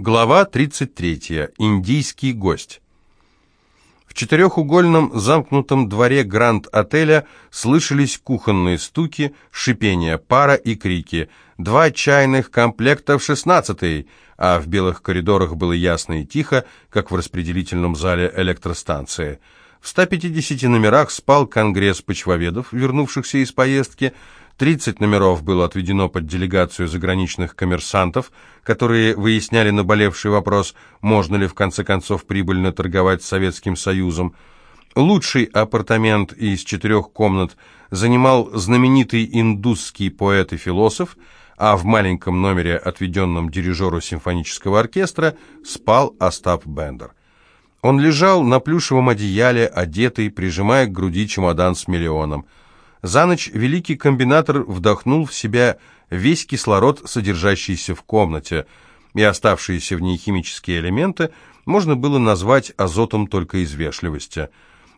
Глава 33. Индийский гость. В четырехугольном замкнутом дворе Гранд-отеля слышались кухонные стуки, шипение пара и крики. Два чайных комплекта в шестнадцатый, а в белых коридорах было ясно и тихо, как в распределительном зале электростанции. В 150 номерах спал конгресс почвоведов, вернувшихся из поездки, 30 номеров было отведено под делегацию заграничных коммерсантов, которые выясняли наболевший вопрос, можно ли в конце концов прибыльно торговать с Советским Союзом. Лучший апартамент из четырех комнат занимал знаменитый индусский поэт и философ, а в маленьком номере, отведенном дирижеру симфонического оркестра, спал Остап Бендер. Он лежал на плюшевом одеяле, одетый, прижимая к груди чемодан с миллионом. За ночь великий комбинатор вдохнул в себя весь кислород, содержащийся в комнате, и оставшиеся в ней химические элементы можно было назвать азотом только из вежливости.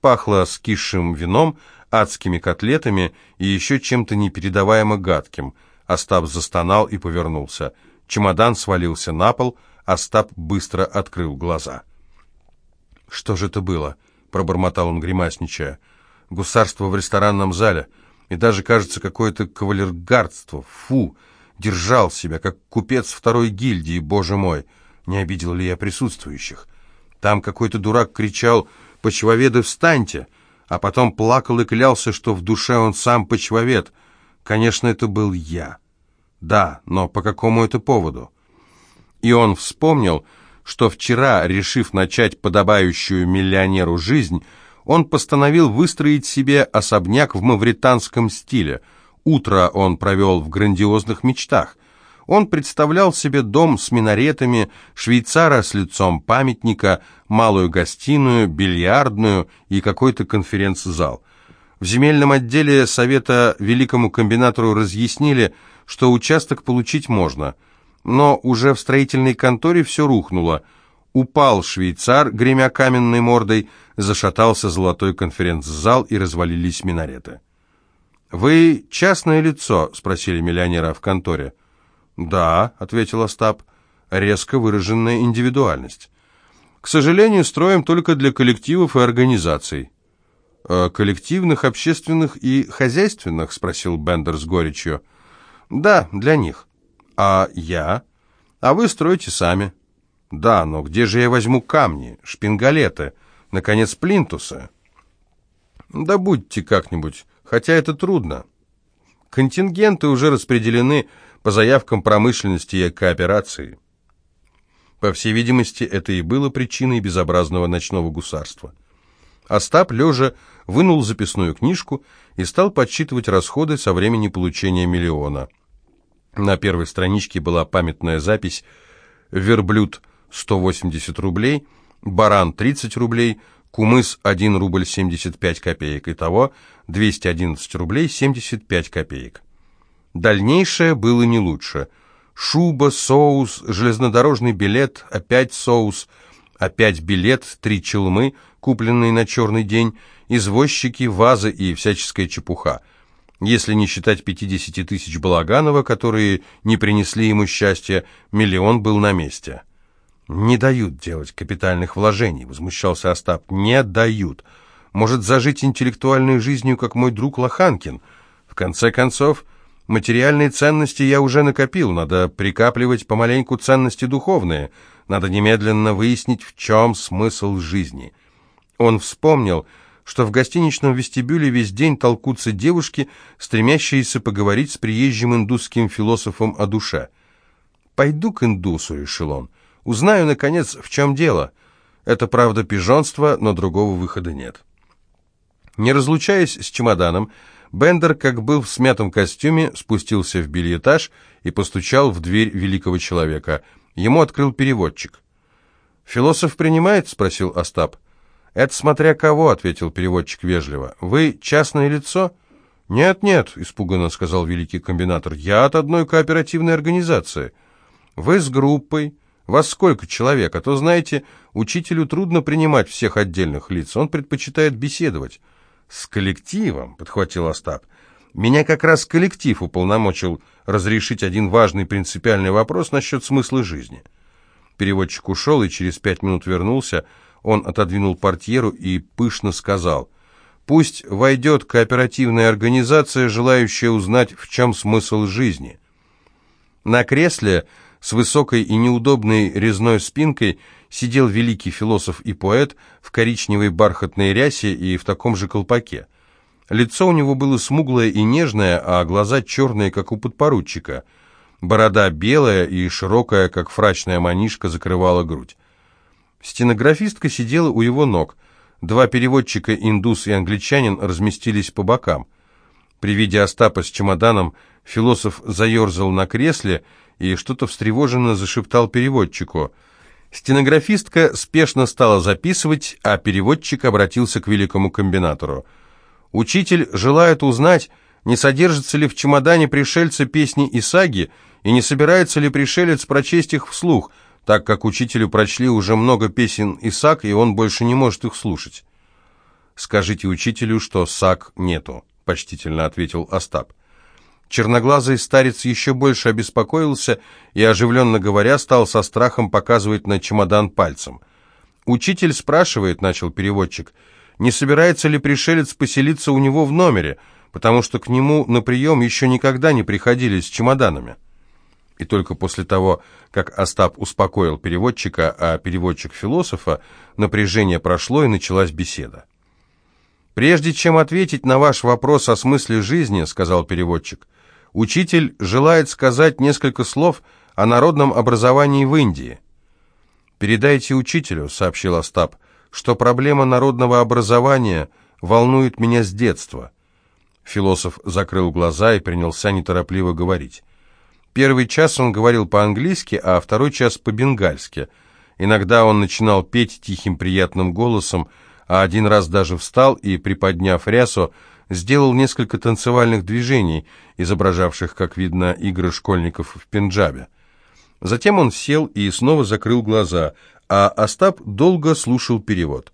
Пахло скисшим вином, адскими котлетами и еще чем-то непередаваемо гадким. Остап застонал и повернулся. Чемодан свалился на пол, Остап быстро открыл глаза. «Что же это было?» — пробормотал он, гримасничая гусарство в ресторанном зале, и даже, кажется, какое-то кавалергардство. Фу! Держал себя, как купец второй гильдии, боже мой! Не обидел ли я присутствующих? Там какой-то дурак кричал «Почвоведы, встаньте!», а потом плакал и клялся, что в душе он сам почвовед. Конечно, это был я. Да, но по какому это поводу? И он вспомнил, что вчера, решив начать подобающую миллионеру жизнь, он постановил выстроить себе особняк в мавританском стиле. Утро он провел в грандиозных мечтах. Он представлял себе дом с минаретами, швейцара с лицом памятника, малую гостиную, бильярдную и какой-то конференц-зал. В земельном отделе совета великому комбинатору разъяснили, что участок получить можно, но уже в строительной конторе все рухнуло – Упал швейцар, гремя каменной мордой, зашатался золотой конференц-зал и развалились минареты. «Вы частное лицо?» — спросили миллионера в конторе. «Да», — ответил Остап, — «резко выраженная индивидуальность. К сожалению, строим только для коллективов и организаций». «Э, «Коллективных, общественных и хозяйственных?» — спросил Бендер с горечью. «Да, для них. А я? А вы строите сами». Да, но где же я возьму камни, шпингалеты, наконец, плинтусы? Да будьте как-нибудь, хотя это трудно. Контингенты уже распределены по заявкам промышленности и кооперации. По всей видимости, это и было причиной безобразного ночного гусарства. Остап, лежа, вынул записную книжку и стал подсчитывать расходы со времени получения миллиона. На первой страничке была памятная запись «Верблюд 180 рублей, баран 30 рублей, кумыс 1 рубль 75 копеек, итого 211 рублей 75 копеек. Дальнейшее было не лучше. Шуба, соус, железнодорожный билет, опять соус, опять билет, три челмы, купленные на черный день, извозчики, вазы и всяческая чепуха. Если не считать 50 тысяч Балаганова, которые не принесли ему счастья, миллион был на месте. «Не дают делать капитальных вложений», — возмущался Остап. «Не дают. Может, зажить интеллектуальной жизнью, как мой друг Лоханкин. В конце концов, материальные ценности я уже накопил, надо прикапливать помаленьку ценности духовные, надо немедленно выяснить, в чем смысл жизни». Он вспомнил, что в гостиничном вестибюле весь день толкутся девушки, стремящиеся поговорить с приезжим индусским философом о душе. «Пойду к индусу», — решил он, — Узнаю, наконец, в чем дело. Это, правда, пижонство, но другого выхода нет. Не разлучаясь с чемоданом, Бендер, как был в смятом костюме, спустился в бельетаж и постучал в дверь великого человека. Ему открыл переводчик. «Философ принимает?» — спросил Остап. «Это смотря кого», — ответил переводчик вежливо. «Вы частное лицо?» «Нет-нет», — испуганно сказал великий комбинатор, — «я от одной кооперативной организации». «Вы с группой?» Вас сколько человек? А то, знаете, учителю трудно принимать всех отдельных лиц. Он предпочитает беседовать. С коллективом, подхватил Остап. Меня как раз коллектив уполномочил разрешить один важный принципиальный вопрос насчет смысла жизни. Переводчик ушел и через пять минут вернулся. Он отодвинул портьеру и пышно сказал, «Пусть войдет кооперативная организация, желающая узнать, в чем смысл жизни». На кресле с высокой и неудобной резной спинкой сидел великий философ и поэт в коричневой бархатной рясе и в таком же колпаке. Лицо у него было смуглое и нежное, а глаза черные, как у подпоручика. Борода белая и широкая, как фрачная манишка, закрывала грудь. Стенографистка сидела у его ног. Два переводчика, индус и англичанин, разместились по бокам. При виде Остапа с чемоданом философ заерзал на кресле и что-то встревоженно зашептал переводчику. Стенографистка спешно стала записывать, а переводчик обратился к великому комбинатору. «Учитель желает узнать, не содержится ли в чемодане пришельца песни и саги, и не собирается ли пришелец прочесть их вслух, так как учителю прочли уже много песен и саг, и он больше не может их слушать. «Скажите учителю, что саг нету», — почтительно ответил Остап. Черноглазый старец еще больше обеспокоился и, оживленно говоря, стал со страхом показывать на чемодан пальцем. «Учитель спрашивает», — начал переводчик, — «не собирается ли пришелец поселиться у него в номере, потому что к нему на прием еще никогда не приходили с чемоданами». И только после того, как Остап успокоил переводчика, а переводчик философа, напряжение прошло и началась беседа. «Прежде чем ответить на ваш вопрос о смысле жизни, — сказал переводчик, — учитель желает сказать несколько слов о народном образовании в Индии». «Передайте учителю, — сообщил Остап, — что проблема народного образования волнует меня с детства». Философ закрыл глаза и принялся неторопливо говорить. Первый час он говорил по-английски, а второй час по-бенгальски. Иногда он начинал петь тихим приятным голосом, а один раз даже встал и, приподняв рясу, сделал несколько танцевальных движений, изображавших, как видно, игры школьников в Пенджабе. Затем он сел и снова закрыл глаза, а Остап долго слушал перевод.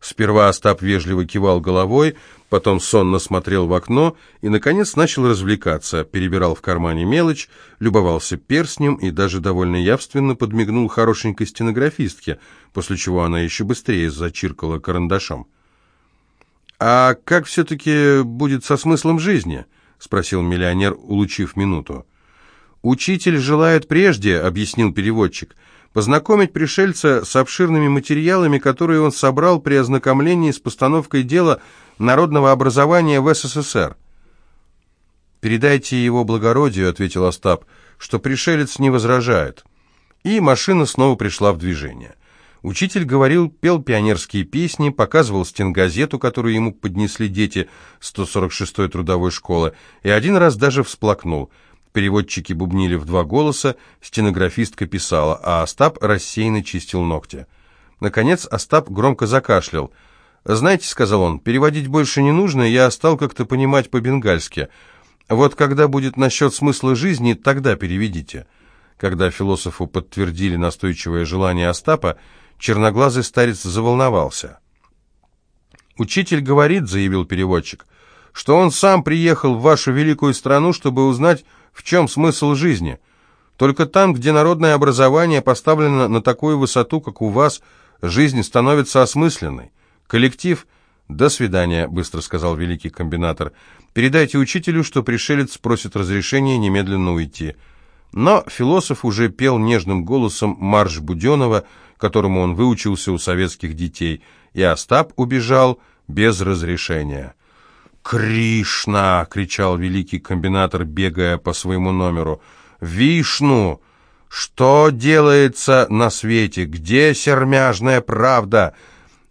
Сперва Остап вежливо кивал головой, потом сонно смотрел в окно и, наконец, начал развлекаться, перебирал в кармане мелочь, любовался перстнем и даже довольно явственно подмигнул хорошенькой стенографистке, после чего она еще быстрее зачиркала карандашом. «А как все-таки будет со смыслом жизни?» — спросил миллионер, улучив минуту. «Учитель желает прежде», — объяснил переводчик, — познакомить пришельца с обширными материалами, которые он собрал при ознакомлении с постановкой дела народного образования в СССР. «Передайте его благородию», — ответил Остап, — «что пришелец не возражает». И машина снова пришла в движение. Учитель говорил, пел пионерские песни, показывал стенгазету, которую ему поднесли дети 146-й трудовой школы, и один раз даже всплакнул — Переводчики бубнили в два голоса, стенографистка писала, а Остап рассеянно чистил ногти. Наконец Остап громко закашлял. «Знаете, — сказал он, — переводить больше не нужно, я стал как-то понимать по-бенгальски. Вот когда будет насчет смысла жизни, тогда переведите». Когда философу подтвердили настойчивое желание Остапа, черноглазый старец заволновался. «Учитель говорит, — заявил переводчик, — что он сам приехал в вашу великую страну, чтобы узнать, в чем смысл жизни? Только там, где народное образование поставлено на такую высоту, как у вас, жизнь становится осмысленной. Коллектив... «До свидания», — быстро сказал великий комбинатор. «Передайте учителю, что пришелец просит разрешения немедленно уйти». Но философ уже пел нежным голосом марш Буденова, которому он выучился у советских детей, и Остап убежал без разрешения. «Кришна!» — кричал великий комбинатор, бегая по своему номеру. «Вишну! Что делается на свете? Где сермяжная правда?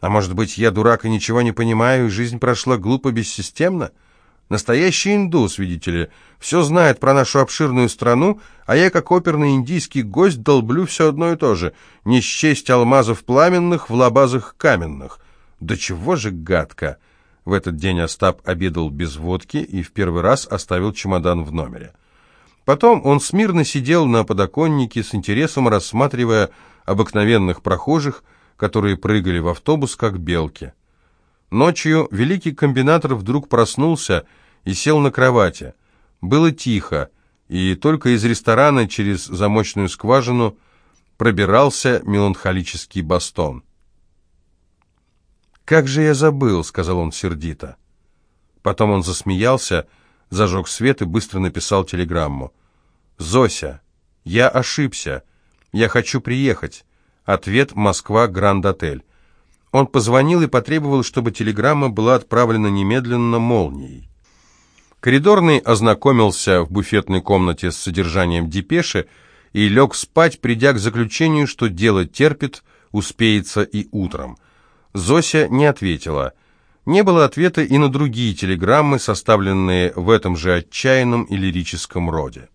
А может быть, я дурак и ничего не понимаю, и жизнь прошла глупо, бессистемно? Настоящий индус, видите ли, все знает про нашу обширную страну, а я, как оперный индийский гость, долблю все одно и то же. Не счесть алмазов пламенных в лабазах каменных. Да чего же гадко!» В этот день Остап обедал без водки и в первый раз оставил чемодан в номере. Потом он смирно сидел на подоконнике с интересом рассматривая обыкновенных прохожих, которые прыгали в автобус, как белки. Ночью великий комбинатор вдруг проснулся и сел на кровати. Было тихо, и только из ресторана через замочную скважину пробирался меланхолический бастон. «Как же я забыл», — сказал он сердито. Потом он засмеялся, зажег свет и быстро написал телеграмму. «Зося, я ошибся. Я хочу приехать. Ответ «Москва, Гранд-отель». Он позвонил и потребовал, чтобы телеграмма была отправлена немедленно молнией. Коридорный ознакомился в буфетной комнате с содержанием депеши и лег спать, придя к заключению, что дело терпит, успеется и утром. Зося не ответила. Не было ответа и на другие телеграммы, составленные в этом же отчаянном и лирическом роде.